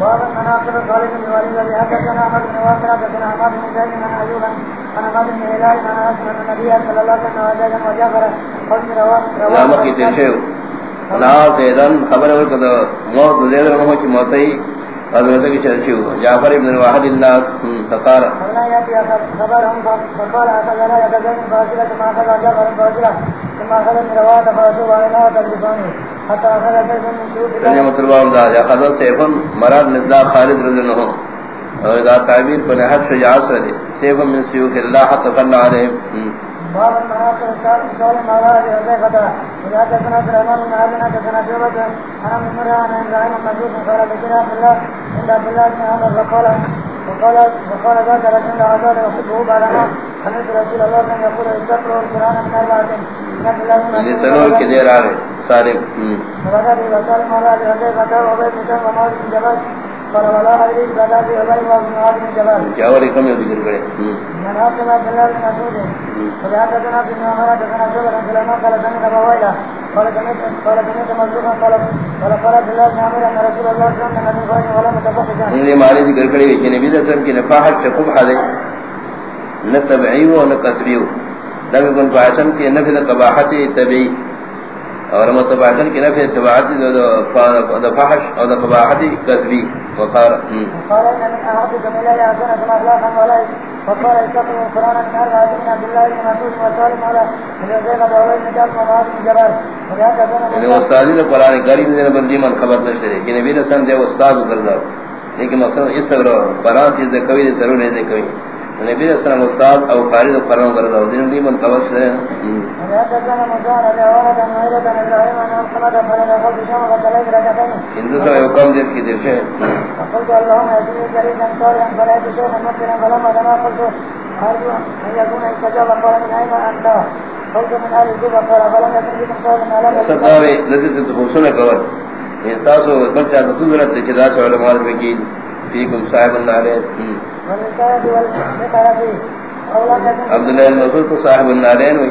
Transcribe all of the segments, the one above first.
باب المناقب خالد بن وليد الذي حدثنا احمد بن واسع حدثنا احمد بن زيد بن ايوب عن احمد بن هلال عن انس بن النبي صلى الله عليه وسلم وجعفر قال رواه لا مخي تشيو لا سيدن خبر ورکد موت زید رحمه چ موتئی حضرت کی چرچیو جعفر ابن واحد الناس فقال لا ياتي خبرهم فقال اخذ لا يتزين فاصلة ما اخذ جعفر فاصلة ثم اخذ من رواه فاصلة وعلى الله تلبسانه حتى اخذ سيف من شروط ترجمہ مطلب دا یا خذ سیف مراد مثل خالد رضی اللہ اور دا تعبیر پر حد شجاعت سے سیف من سیوف اللہ حتى فن علیہ باب المناقب قال ما لا حذيفة إذا كنا سليمان بن عبدنا۔ كنا شعبة أنا من مرة أنا إبراهيم المجوس قال بكنا عبد الله الله بن عمر فقال وقال وقال ذاك رجل العذاب يحبه بعد ما سمعت رسول الله صلى الله عليه وسلم يقول استغفروا القرآن من أربعة من عبد الله بن یہ سنور کے دیر آگے سارے۔ اور ایک میں ذکر کرے ذکر کرے کہ نبی صلی اللہ علیہ وسلم کی نفاحت نہ تبعی نہ کسبی ہو نبی کی قباحت تبعی۔ اور متبعن کی نفی تبعات دا فحش اور دا قباحت کسبی وقال قال ان من احدكم الى يعزون كما اخلاقا ولا فقال استقوا قرانا من اربعة من عبد الله بن مسعود وسالم على من زيد دولين نجاز ومعاذ بن جبل. یعنی استادی نے قرآن کریم نے بندی من خبر شری کہ نبی دے استاد کر دا لیکن اس طرح قرآن چیز دے کوئی ضرور نہیں دے کوئی نبی علیہ السلام استاد او قاری دے قرآن کر دا دین دی من خبر شری ہندو سے حکم دے کی دل سے فقلت اللهم اجني كريما صالحا فلا تشوف مكنا فلما دنا قلت ارجو ان يكون استجاب قال من اين انت قلت من اهل الكوفه قال فلم يكن بكم قول على صداوی لذت تفوسن کول احساس و بچا تصورت چدا سے علماء کی فیکم صاحب والنساء والنقرة عبداللہ المسعود کو صاحب النارین ہوئی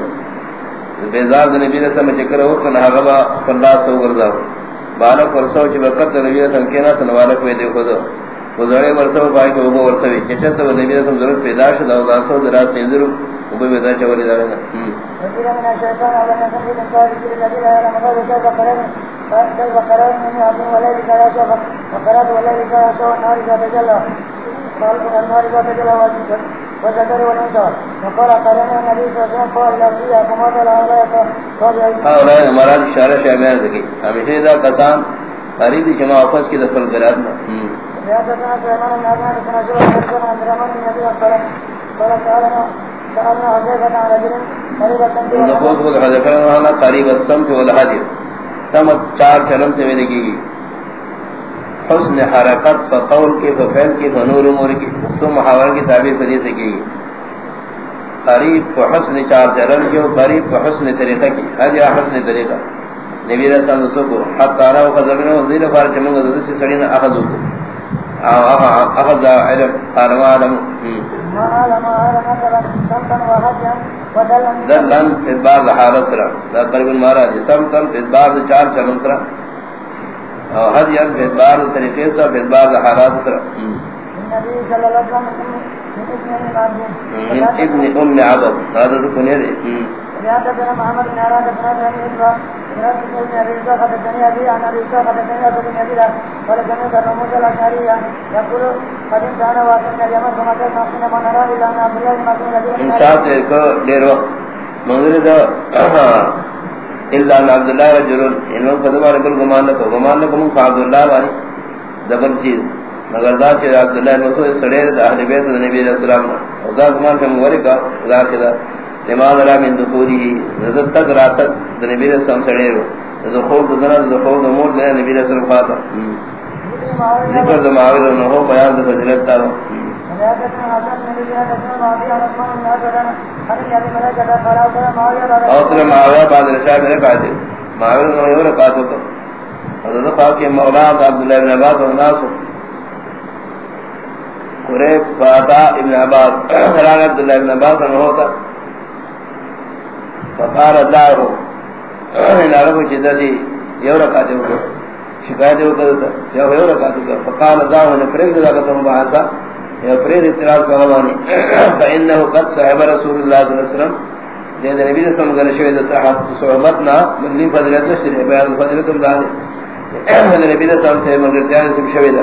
بیزار نبی نے سمجھ کر ہو کہ نہ غبا اللہ سو گرزا بالک ورسو چ وقت نبی نے سم کینا سنوالک وے دیکھو دو گزرے ورسو پای کو وہ ورسو وی چچت نبی نے سم ضرورت پیدا شدا او داسو درا سیندر او بے ودا چوری دا نا وكيل من الشيطان على ان يكون من صالح الذين لا يعلم غير كيف قرن كيف قرن من يعظم وليلك يا وقرات وليلك يا شوف النار اذا تجلى قال من النار اذا تجلى وذكر والانثى وقال قرن النبي صلى الله عليه وسلم قال لا فيها كما قال عليه اور ہے ہمارا اشارہ شامل ہے کہ ہمیشہ دا کسان قریب جمع واپس کی قریب چار چلن سے میں کی حسن حرکت فقول کے فعل کے فنور امور کی تو محاور کی تعبیر فدی سے کی قریب و حسن چار چلن کے قریب و حسن طریقہ کی ہر حسن طریقہ نبی رسول اللہ کو حق ارا و خزمنا وزیر فارچ من گزر سے سڑی نہ اخذ کو اخذ علم قال ما علم دلن، ادبار لحالت را دا قرب المارا جسم تن ادبار چار چلن سرا حد ید ادبار طریقے سا ادبار لحالات سرا من ابن ام عبد هذا محمد بن عراد بن عن بن قال يقول واسمنا اليمن فما كان نحن ما نرى الا ان عبد الله وقت منظر الا ان عبد الله رجل انہوں قدما رکل گمان نہ گمان نہ کو عبد الله وانی دبر چیز. مگر دا کہ عبد الله مسعود سڑے اہل بیت نبی علیہ السلام. اور دا گمان کہ مورے کا ذات کا لماذا لا من دخوله؟ نظر تک راتت نبی علیہ السلام سڑے رو دخول دنا دخول امور نے نبی علیہ السلام خاطا ذکر دا معاوض نہ ہو بیان دا فضلت تا اوتر معاوض بعد رشاہ میرے قاتل معاوض نہ ہو رکھا تو حضرت خواہ کے مولا عبداللہ ابن عباس و ناس قریب فاتا ابن عباس۔ حران عبداللہ ابن عباس نہ ہوتا۔ فقار دارو ان عربو چیزا سی یو رکھا جو شکایت ہو کرتا یا ہوئے رکھا تو فقال داو نے فرید دا قسم بحثا یا فرید اعتراض بغوانی فإنه قد صحب رسول اللہ صلی اللہ علیہ وسلم. جہاں نبی صلی اللہ علیہ وسلم شوید صحب صحبتنا من مدلی فضلت نشتر یعنی بیان فضلتم دانے نبی صلی اللہ علیہ وسلم مگر جانے سے شوید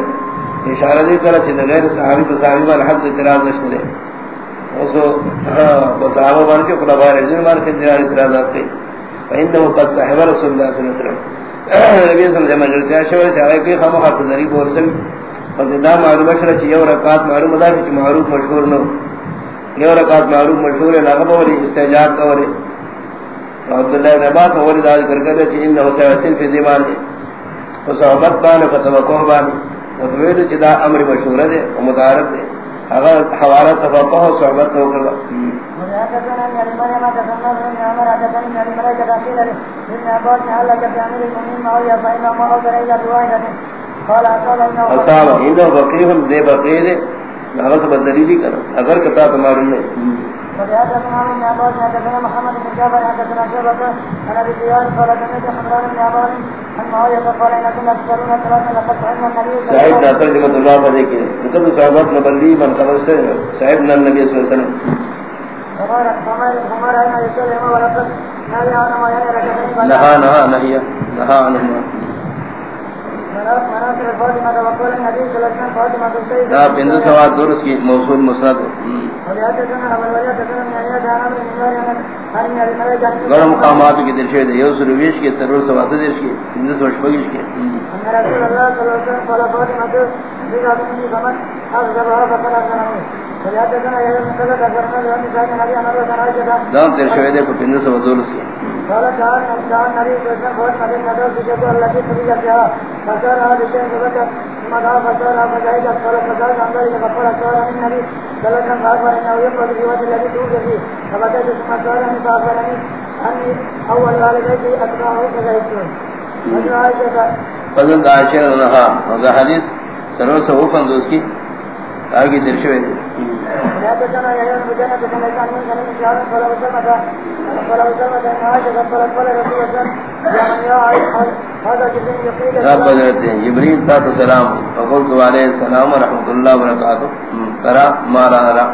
اشارہ دی کرا چھتا غیر صحابی پر صحابی پر حد اعتراض نشتر وسو صحابہ بان کے خلفاء رجل بان کے اعتراضات کی فإنه قد صحب رسول اللہ صلی اللہ علیہ وسلم. نبی صلی اللہ علیہ وسلم مجلتیا شوئے چاہے کہ خام خاص ذریب ورسل فضلدہ معلوم اشرا چی یو رکات معلوم دا چی معروف مشہور نو. یو رکات معروف مشہور ہے لغب ولی استعجاب کا ولی عبداللہ ابن عباس مولی دا ذکر کرده چی انہو سیوسن فی دیمان دے وصحبت بان فتوقع بان وطویل چی دا امر مشہور دے ومتعارف دے اگر حوالت تفاقہ و صحبت نو کرده حدثنا ابن ابي مريم حدثنا ابن عمر حدثنا ابن ابي ملائكه قيل ابن عباس هلك في امير المؤمنين معاويه فانه ما اوصل الى بواحده قال اصاب انه اصاب انه فقيه دے بقيه ناغس بدلیلی کرا اگر کتا تمہارے نے محمد بن جعفر حدثنا شعبة عن ابي زياد قال سمعت حمران بن عباس عن معاويه قال انكم تذكرون ثلاثه لقد فهمنا النبي صلى صاحب الله عليه ناصر جمع اللہ پر دیکھیں لقد صحابت نبلی من قبل سے صاحب نبی صلی اللہ علیہ وسلم نہا نہا نہیا نہا نہا نا بندو سواد درس کی موصول مسند گرم مقامات کی درشے دے یو سرویش کے سرور سواد درش کی بندو سوش بگیش کے۔ دام تیر شوئے دے کو بندو سواد درس کی۔ قال كان كان نبي صلى الله عليه وسلم نظر في شيء التي تريد فيها فصار هذا الشيء فبكى ثم دعا فصار فجاهد قال فصار عن ذلك فقال صار النبي صلى الله عليه وسلم فأخبر إنه يقبل في وجه الذي توفي فيه فبكيت ثم سألني فأخبرني أني أول والديك أتباعه فزهدتون وجه عائشة فضل عائشہ نہا اور حدیث سرور سے وہ کی، آگے درشوئے دے حدثنا يحيى بن مجاهد بن ميسان من سنين شهر فلا وسلمة فلا وسلمة أن قالت قال رسول الله يا يا عائشة هذا جبريل يقول رب بدرتے ہیں جبریل تا سلام فقلت علیہ السلام ورحمۃ اللہ وبرکاتہ کرا مارا را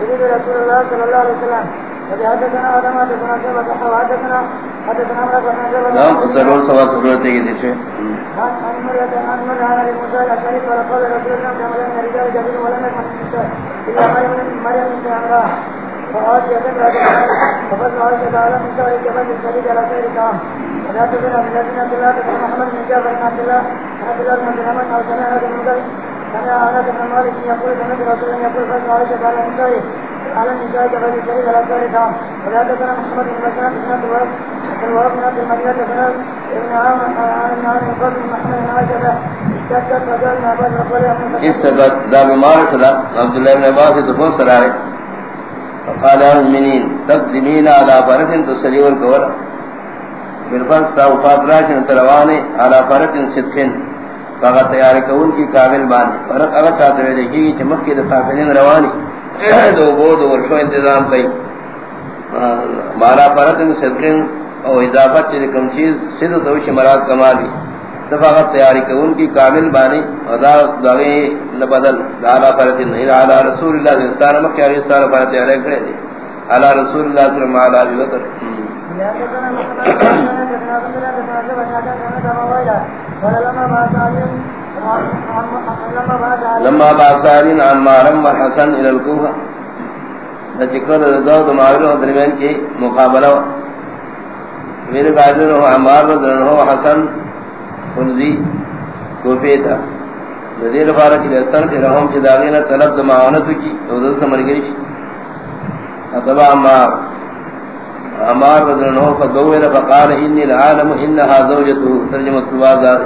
سيد رسول الله صلى الله عليه وسلم وحدثنا آدم حدثنا شعبة حدثنا حدثنا عمرو بن عبد نام ضرور سوا ضرورت ہے کہ دیکھیں عن عن مريم عن مريم عن ابي موسى الاشعري قال رسول الله صلى الله عليه وسلم الرجال جميل ولم يكن النساء الا مريم مريم بنت عمران فآتي يدعو فقد عائشة على النساء كبد الشديد على خير طعام ولا تبين من الذين عبد الله بن محمد بن جابر بن عبد الله بن عبد الله بن محمد او سمع هذا المدر سمع انس بن مالك يقول، سمعت رسول الله يقول، فقد عائشة على النساء على النساء كبد الشديد على خير طعام ولا تبين محمد بن مسلم بن عبد الوهاب الوهاب بن عبد المجيد بن ابن عام عن عن قبل محمد بن عائشة اشتدت دا بیمار عبداللہ بن عباس سے دفن سرائے فقال بالفرس تا وفات راشن تروانے تیار کون کی بانے فرق اگر دیکھی گی چمک کی روانی دو بود ورشو انتظام کئی مارا فرس صدقين او اضافت چیز صد دوش مراد کمالی دفاقت تیاری کہ ان کی کامل بانی ادا دعوی نبدل دعا فرت نہیں علی رسول اللہ صلی اللہ علیہ وسلم کہ رسالہ فرت علیہ کھڑے تھے علی رسول اللہ صلی اللہ علیہ وسلم لما باسارین عن مارم و حسن الى الکوفہ ذکر دو دماغ و درمیان کی مقابلہ۔ میرے قائدن ہو عمار و درن ہو حسن خنزی کوفی تا نذیر فارق الاستان کی رحم چی داغینا طلب دماغنتو کی اوزل سمر گریش اتبا عمار. عمار بدن نو فدوئر فقال انی العالم انہا زوجتو ترجمت سواز دار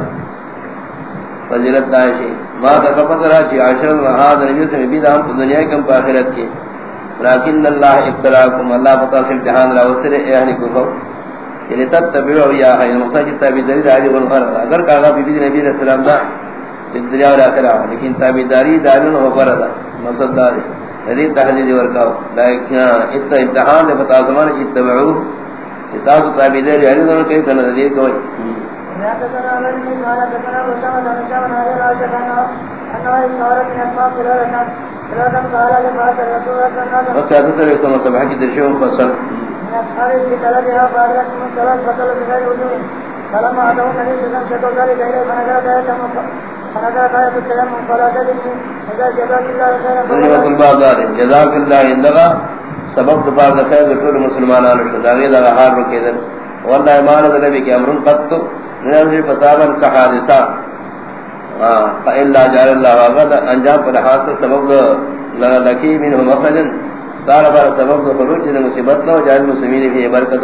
فضیلت دائشی ما تکفت را چی عشرت و حاد نبی سے مبید ہم دنیا کم پا آخرت کے. لیکن اللہ ابتلاکم، اللہ پتا سے امتحان را وصر اہلی کفر. یعنی تب تتبعو یا ہے مقصد کی تابعداری داری والغرض اگر کہا بی بی نبی علیہ السلام دا دنیا و آخرہ لیکن تابع داری تابعداری دارون و فرد مقصد داری ندی تحلیل ورکاو لیکن اتنا امتحان دے فتا زمان اتبعو اتاس تابعداری علی دونوں کئی تنظیر کوئی وقت سر ایک مصبح کی درشوں فصل فلما أتوا النبي صلى الله عليه وسلم شكوا ذلك إليه فنزلت آية فنزلت آية التيمم فلا تجدني فقال جزاك الله خيرا ذریعہ الباب دار جزاک اللہ اندغا سبب دفار دخیر دکھول مسلمان آلو شد آگے دا حال رکے در واللہ ایمان دا نبی کہ امرن تو نرزی فتابا سحادثا فإلا جعل اللہ دا انجام پر حاصل سبب لکی منہ مخرجن سارا بار سبب دا خروج دا مصیبت لو جائل مسلمین فی برکت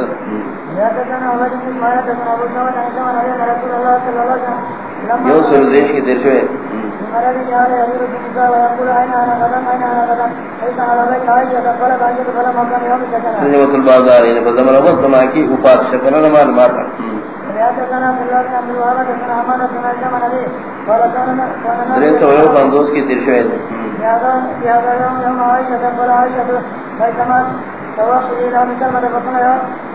یو سردیش کی دیر شوئے سنجمت البازار یعنی بزمن وقت زمان کی اوپاس شکرن مان ماتا درین سو کی دیر شوئے توقف إلى من كلمة فقنا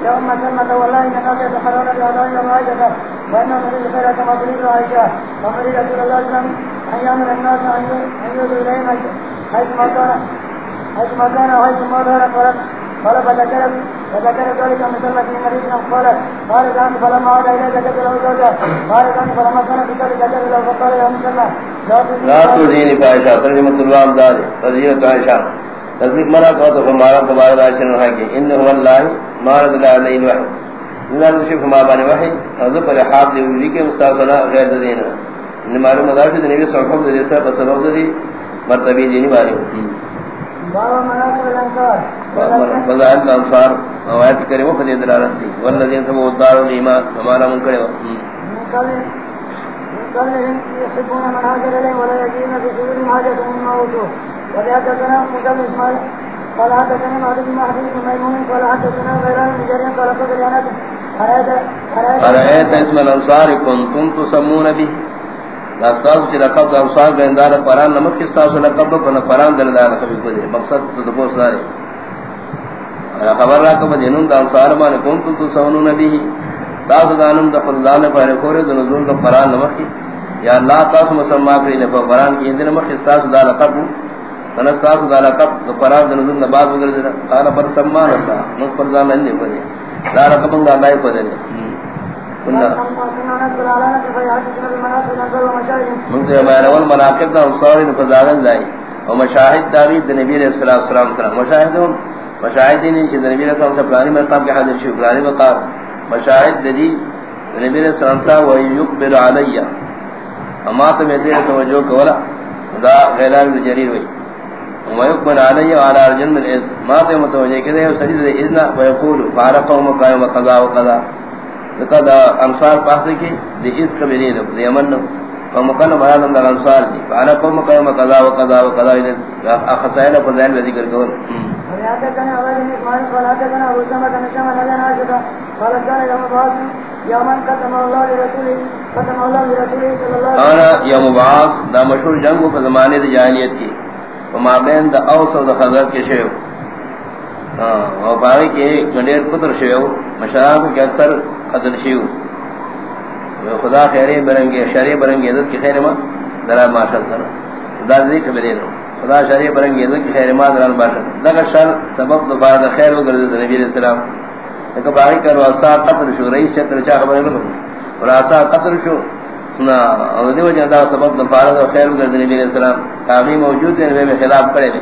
يا أم كلمة والله إن الناس يتحرون بأداء يوم عائشة وإنه نريد خير كما تريد عائشة ومريد رسول الله صلى الله عليه وسلم أن يأمر الناس أن يؤذوا إليهم حيثما كان حيثما كان وحيثما ظهر قالت قال فذكرت فذكر ذلك من كلمة النبي صلى الله عليه وسلم قالت قال كان فلما عاد إليه ذكرت له زوجها قال كان فلما كان في ذلك ذكرت له فقال يا أم سلمة لا تزيني فائشة. ترجمة الله دار فزينة عائشة. تصدیق منع کہا تو ہمارا تبارک آشن رہا کہ انہو اللہ مارد اللہ علیہ الوحی اللہ نشف ہما بانی وحی حضر پر حاضر لیولی کے مستقبلہ غیر دینا انہی معلوم مدارشد نبی صلی اللہ علیہ وسلم پر سبب دی مرتبی دینی بانی فضائل الانصار آیت کریم فدی دلالت دی والذین تبو الدار الایمان ہمارا من کرے من من هاجر ولا حاجة مما وبحدثنا قال حدثنا معد بن بن ميمون قال حدثنا غيران بن جرير قال اسم الانصار كنتم تسمون به لاستاذ لقب انصار نمک لقب دلدار کو مقصد خبر را کوم جنون د انصار باندې كنتم تسمون به تاسو دانم د خدای نه پر کورې د نزول د قران نمک یا الله تاسو مسما کړی نه په قران کې اندنه مخ تاسو د لقب انا ساس دا لقب دا قرار دا نزل نباد وگر دینا قال پر سمان اللہ نس پر زان لنی پدی دا لقب انگا اللہ کو دینا کننا منتے ہمارا اول مناقب دا انصاری نفضاغن لائی و مشاہد داغی دا نبی علیہ السلام سلام مشاہد ہم مشاہد دینی چی نبی علیہ السلام سے پرانی مرقاب کی حضر شیو پرانی مقاب مشاہد دی نبی علیہ السلام سا و یقبل علیہ. اما تو میں دیر توجہ کولا دا غیلان جریر ہوئی. ويقبل علي وعلى رجل من الإذن ما تو متوجہ تي متوجه كده يسجد الإذن ويقول فارق قوم قائم وقضاء وقضاء لقد أنصار پاسه کی دی اس قبیلی دو دی امن دو فمقن بیان دا انصار دی. فارق قوم قائم وقضاء وقضاء وقضاء اخصائل پر ذہن قال يوم دا مشهور جنگ کو زمانے دی جاہلیت کی. وما بین دا اوس و دا خضرت کے شیو او باقی کے گنڈیر قطر شیو مشران کو کہ اکثر قدر شیو خدا خیری برنگی شریع برنگی عزت کی خیر ما درہ ماشل سنا دا کبری نو خدا شریع برنگی عزت کی خیر ما درہ ماشل لگا شر سبب دفار دا خیر وگرد نبی علیہ السلام۔ لیکن باقی کر واسا قطر شو، رئیس چتر چاہ خبر نکو اور آسا قطر شو۔ نا اور دیو جندا سبب د فارغ خیر گر نبی علیہ السلام۔ کامی موجود ہے میں خلاف کرے نے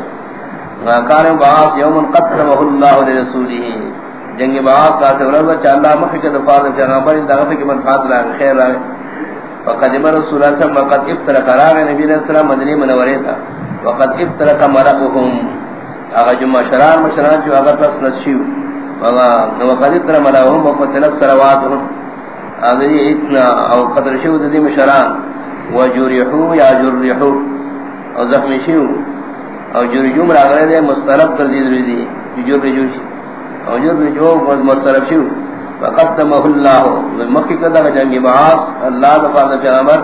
کان باس یوم قدمه اللہ لرسوله جنگ باس کا سے ورن چ اللہ مخ کے دفاع پیغمبر ان دغه کی منفعت لا خیر ہے فقدم رسول اللہ صلی اللہ علیہ وسلم وقد ابتر قرار نبی علیہ السلام مدنی منورے تھا وقد ابتر مرقهم اگر جمع شرار مشران جو اگر تس نشیو وقد ابتر مرقهم وقتل السرواتهم. اذی اتنا او قدر شو دی مشران. وجرحو یا جرحو. او زخمی شو او جرجوم راغلے دے مسترب کر دی. دی دی جرجو او جرجو مسترب شو فقدمه اللہ. مکی کدا جنگ بعاص اللہ دفع پیغمبر.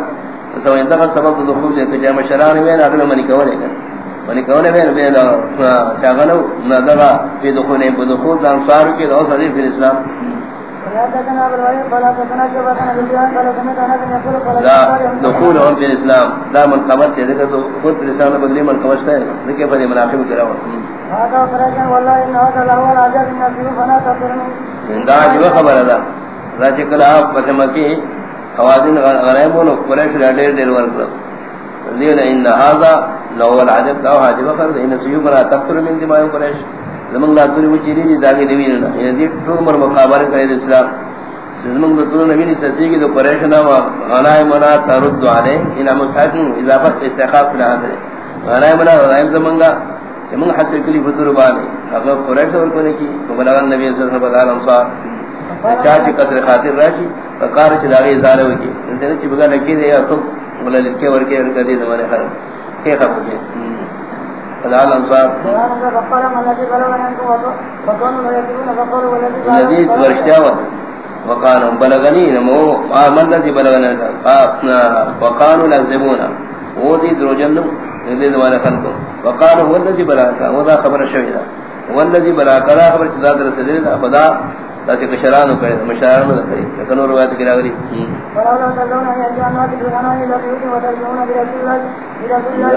سو اندہ سبب دخول دے کہ مشران میں اگلے منی کولے گا منی کولے میں بے چاغلو نہ دغا فی دخول بدخول انصار کے دو صدی فی الاسلام. دخولهم في الاسلام. لا من قبض تے تو خود لسان بدلی من ہے. ذکر فدی مناقب کرا هذا فرجا والله ان هذا الاول عجب النبي فلا تقرن دا جو خبر ہے دا چکل اپ پتمکی خوازن غنائمون قریش ڈیر ڈیر ورک لینا ان هذا لو العجب دا حاجب فرض ان سيوبنا تقتل من دماء قریش. زمان لا تری وچری دی داگی دیوین یہ دی ٹول مر مقابلہ کرے اسلام. زمان دو تو نبی نے سچی کی تو قریش نہ ترد علی ان مصحف اضافت استخاف رہا ہے غنائم منا زمان کا من حسر کلی فطر بانی اگر قریش اور کو کی تو بلغ نبی صلی اللہ علیہ وسلم چاچی قصر خاطر راشی فقار چلاغی ازالہ ہوگی انسان چی بگا لکی دے یا تو بلا لکے ورکے ورکے دے زمانے خرم کیا خبر ہے فدعال انصار۔ الذي ورشتاوت وقانوا بلغني نمو من الذي بلغنا وقانوا لازمونا وہ دی دروجن دے زمانے خلق۔ وقالوا هو الذي بلغنا وذا خبر شهيدا هو الذي بلغنا خبر چدا در سدیر فدا تاکہ کشرانو کرے مشارانو کرے کنو روایت کی راغلی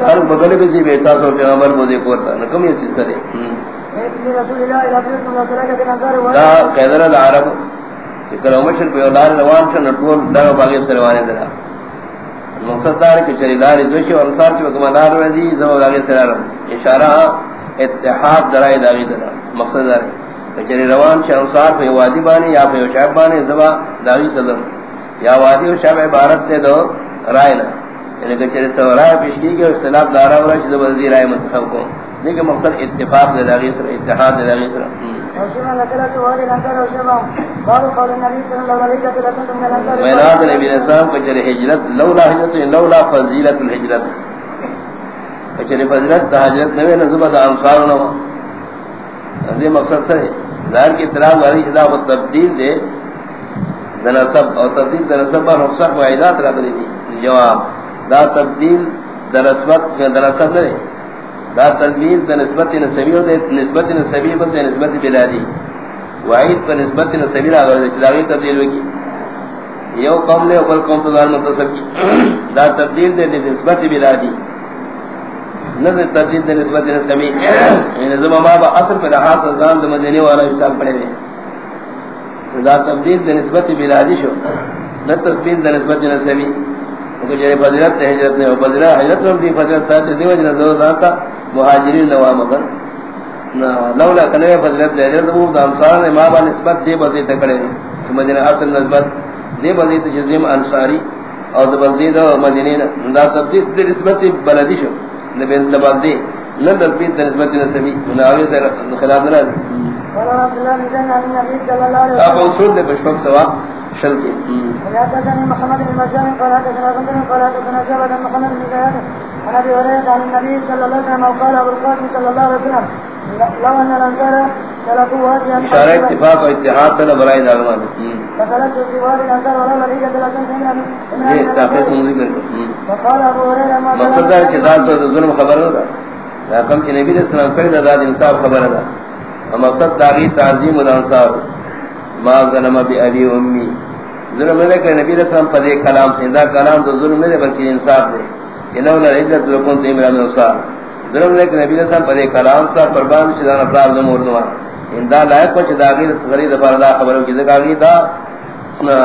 خلق بگلے بھی بیتا سو پیغمبر بودے کورتا نکم یہ چیز کرے دا قیدر العرب چکر امشر پہ اولار روان شا نٹول در باغی سے روانے درہ مقصد دار کہ چلی لاری دوشی اور انصار چی وکمان لار ویدی زمان باغی روانے اشارہ اتحاد درائی داغی درہ مقصد دار کچری روان چھ انصار پہ وادی بانی یا پہ شعب بانی زبا داغی صدر یا وادی و شعب عبارت سے دو رائنا یعنی کچری سو رائے پیشکی کے اختلاف دارا ورہ چھ زبا دی رائے منتخب کو لیکن مقصد اتفاق دے داغی سر اتحاد دے داغی سر وینات نبی نسام کچری حجرت لولا حجرت لولا فضیلت الحجرت کچری فضیلت دا حجرت نوے نظبہ دا انصار یہ مقصد سے ظاہر کی اطلاع والی ادا و تبدیل دے دنسب اور تبدیل دنسب پر رخصت و عیدات رہ بلی دی جواب، دا تبدیل دنسبت دنسب دے دا تبدیل دنسبت نسبی دے، نسبت نسبی بل دے، نسبت بلادی۔ وعید پر نسبت نسبی رہ بلی دی تبدیل ہوگی۔ یو قوم لے اوپر قوم تدار متصب کی۔ دا تبدیل دے، نسبت بلادی۔ نظر تبدیل دے نسبت دے سمی یعنی زمان ما با اصل پر حاص ازان دے مدینی والا حساب پڑے دے دا تبدیل دے نسبت بلادی شو نہ تبدیل دے نسبت دے سمی کیونکہ جائے فضلت دے حجرت نے فضلت حجرت نے دی فضلت ساتھ دی وجہ دو ذاتا مہاجرین نوا مگر لولا کلوے فضلت دے حجرت وہ دا انصار نے ما با نسبت دے بزی تکڑے مدینہ اصل نسبت دے بزی تجزیم انصاری اور دا بزی دا مدینین دا تبدیل دے نسبت بلدی شو نبی نبی لن تثبیت نسبت نسبی. مناوی سے خلاف نہ ہے آپ اصول دے بشفق سوا شل کے محمد بن مشان قال حدثنا بندر قال حدثنا شعبة محمد بن زياد عن ابي هريره عن النبي صلى الله عليه وسلم وقال ابو القاسم صلى الله عليه وسلم اشارہ اتفاق و اتحاد تنا برائے داغمان فسلكوا یہ تاقیت ذکر وقال مقصد ہے کہ ذات سے ظلم خبر نہ تھا حکم کہ نبی علیہ السلام کہہ ذات انصاف خبر تھا مقصد تاغی، تعظیم و الانصار ما ظلم بی ابی و امی۔ ظلم نے کہ نبی علیہ السلام پر ایک کلام سے۔ دا کلام تو ظلم نہیں بلکہ انصاف ہے کہ لو لا عزت لکن تیم رحم انصار۔ ظلم نے کہ نبی علیہ السلام پر ایک کلام سے قربان شدان افراد نمور نوار ان دا لائق پچ داغیر تصریح دفار دا خبروں کی ذکر آگی دا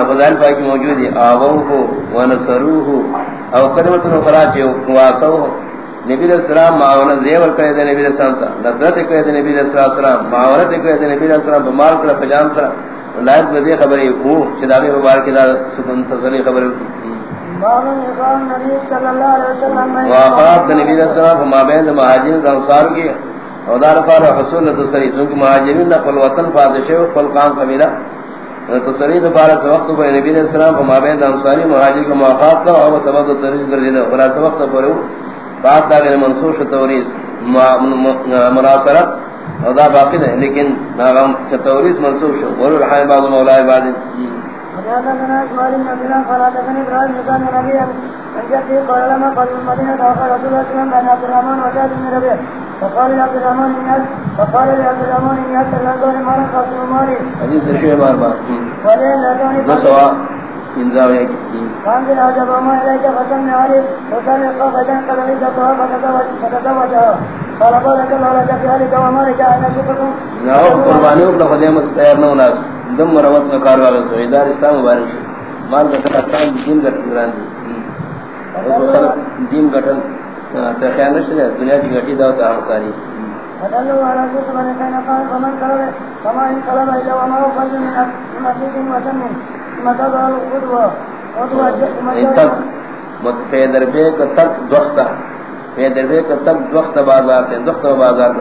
فضائل پاکی کی موجود ہے۔ آوہو، ونصروہو۔ او کلمت نخرا چے واسو نبی علیہ السلام معاونت زیور کرے دے نبی علیہ السلام تا۔ نصرت کرے دے نبی علیہ السلام معاونت کرے دے نبی علیہ السلام بمال سر پجام سر لائق بدے خبری ہو چداغی مبارک دا سکن تصریح خبر وآقاب نبی علیہ السلام فما بین مہاجرین دا انصار کی اور دار فار حصول تصریح چونکہ مہاجرین دا وطن فادشے و قل قام قبیلہ. تصریح بارہ وقت پر نبی علیہ السلام فما بین دا انصاری مہاجر کا مواقعات کا اور سبب تریس گردیدہ خلاص وقت پر بات دا غیر منصوش توریس مناصرت اور دا باقی ہے لیکن ناغم توریس منصوش ولو الحال بعض مولا عباد حدثنا اسماعيل بن عبد الله قال حدثني ابراهيم بن سعد بن ابي عن جده قال لما قال المدينه وقال رسول الله صلى الله عليه وسلم بن عبد الرحمن وجاد بن ربيع. فقال لعبد الرحمن اني فقال لعبد الرحمن اني اسال الله ما لك مالي. حديث بار. بار فانزل عجب وما عليه قد قال بارك الله لك في ومالك أن شكركم ناو قربانی اکلا خدیمت تیار نو ناس دم مروت میں کار والا سو ادار اسلام مبارک مال گٹل اسلام دین گٹل گران دی دین گٹل تخیال نشتے دنیا کی گٹی داو تا ہمکاری فدلوا على سوق من كان قال فمن قلب فما إن قلب إلا وما هو قلب من مسجد وسن ثم تضع القدوة پیدر بے کا تک دختا پیدر بے کا تک بازار بازار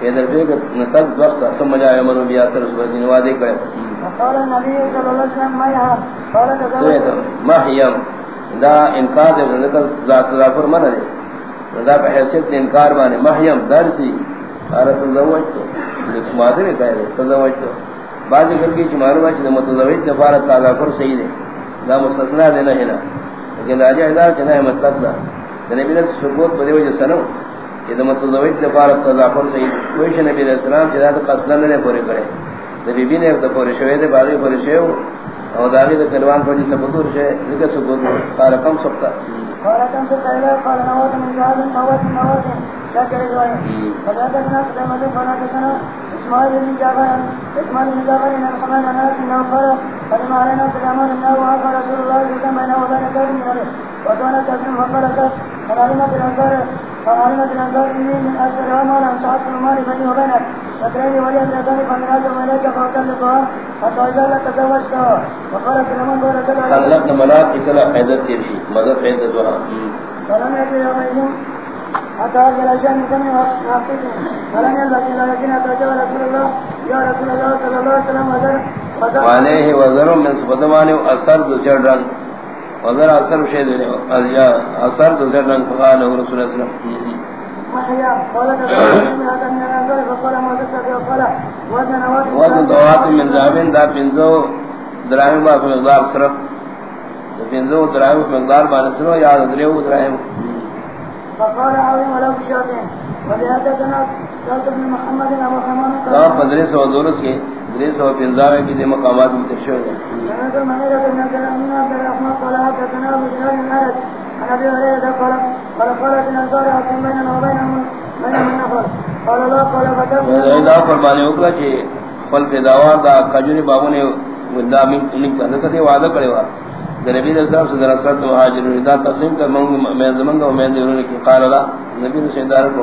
پیدر بے کا تک دختا ثم جاء عمر بیا سر اس دین وعدے کرے قال النبي صلى الله عليه وسلم ما يها قال تزوج مہیم دا انکار دے ذکر ذات ظفر من دے۔ دا پہ حیثیت انکار مانے مہیم درسی ارے تزوج تو مادر کہے تزوج تو بعض کر کی چمارو بچ متزوج دفارت تعالی پر صحیح ہے دا مستثنا دینا ہے نا لیکن راجہ ہدار چنا ہے مطلب دا۔ نبی نے ثبوت بدے وجہ سنو کہ دا متزوج دفارت تعالی پر صحیح کوئی شے نبی علیہ السلام چنا تو قصد نے پورے کرے. نبی بھی نے تو پورے شوے دے باقی پورے شوے اور داغی دا کلوان پر جس ثبوت شے لکہ ثبوت قال کم سبتا. قال كم تقيل قال نوات من جهاد نوات نوات. شكر جوائي فذاتنا قدامة فناتنا اسماعيل بن جعفر اسماعيل بن جعفر ان الحمام ناس انه قال قدم علينا سلامان انه وعفى رسول الله بكم بينه وبين كافر من عليه وكان كافر فقال كافر فعلمت الانصار فعلمت الانصار اني من اكثر امالا سعدت المال بيني وبينك. فكرهني ولي الزكاه فمن اليك فاكلفها حتى اذا لك تزوجتها وقال سليمان قال كذا خلقنا ملاك اكلا حيدت تيرشي مدد حيدت وها فلم يأتي يومئذ. حتى أجل شأن سمي وحقيقه فلم يلبث إلا يكين أتوجه رسول الله. يا رسول الله صلى الله عليه وسلم وذر وعليه وذر من صفتمانه أثر دسر رنگ وذر أثر شيء دنيا أثر دسر رنگ فقاله رسول الله صلى الله عليه وسلم۔ محيا قال قال وزن دوات من ذهبين دا پنزو دراهم با مقدار صرف۔ پنزو دراهم مقدار با نسلو یا دریو دراهم فقال عظيم ولو بشاطين ولهذا تناس قالت ابن محمد أبو حمان دا پندرہ سو دورس کے۔ دری سو پنزاوے کی دی مقامات متشو ہے یعنی دا قربانی اکلا چی خل پیداوار دا کجوری بابو نے دا من انک وعدہ کرے وا نبی علیہ السلام سے درسات مہاجرون دا تقسیم کر منگ میں زمنگا و میں دیرون کی قال لا نبی نے سیدار کو